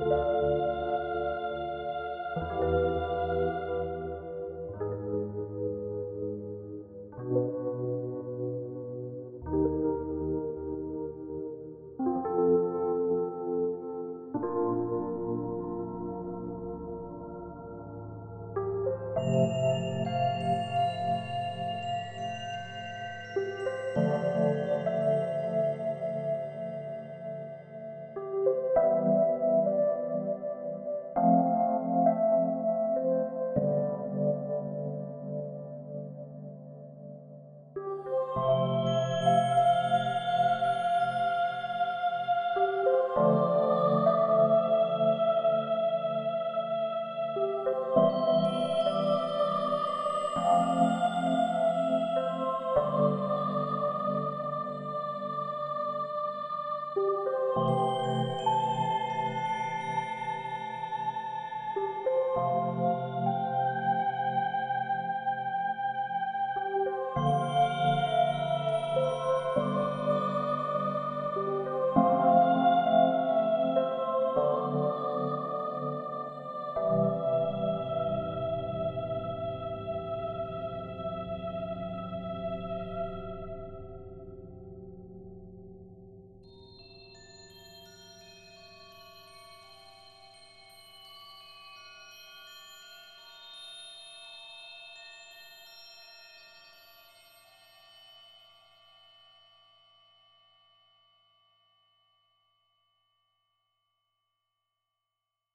Música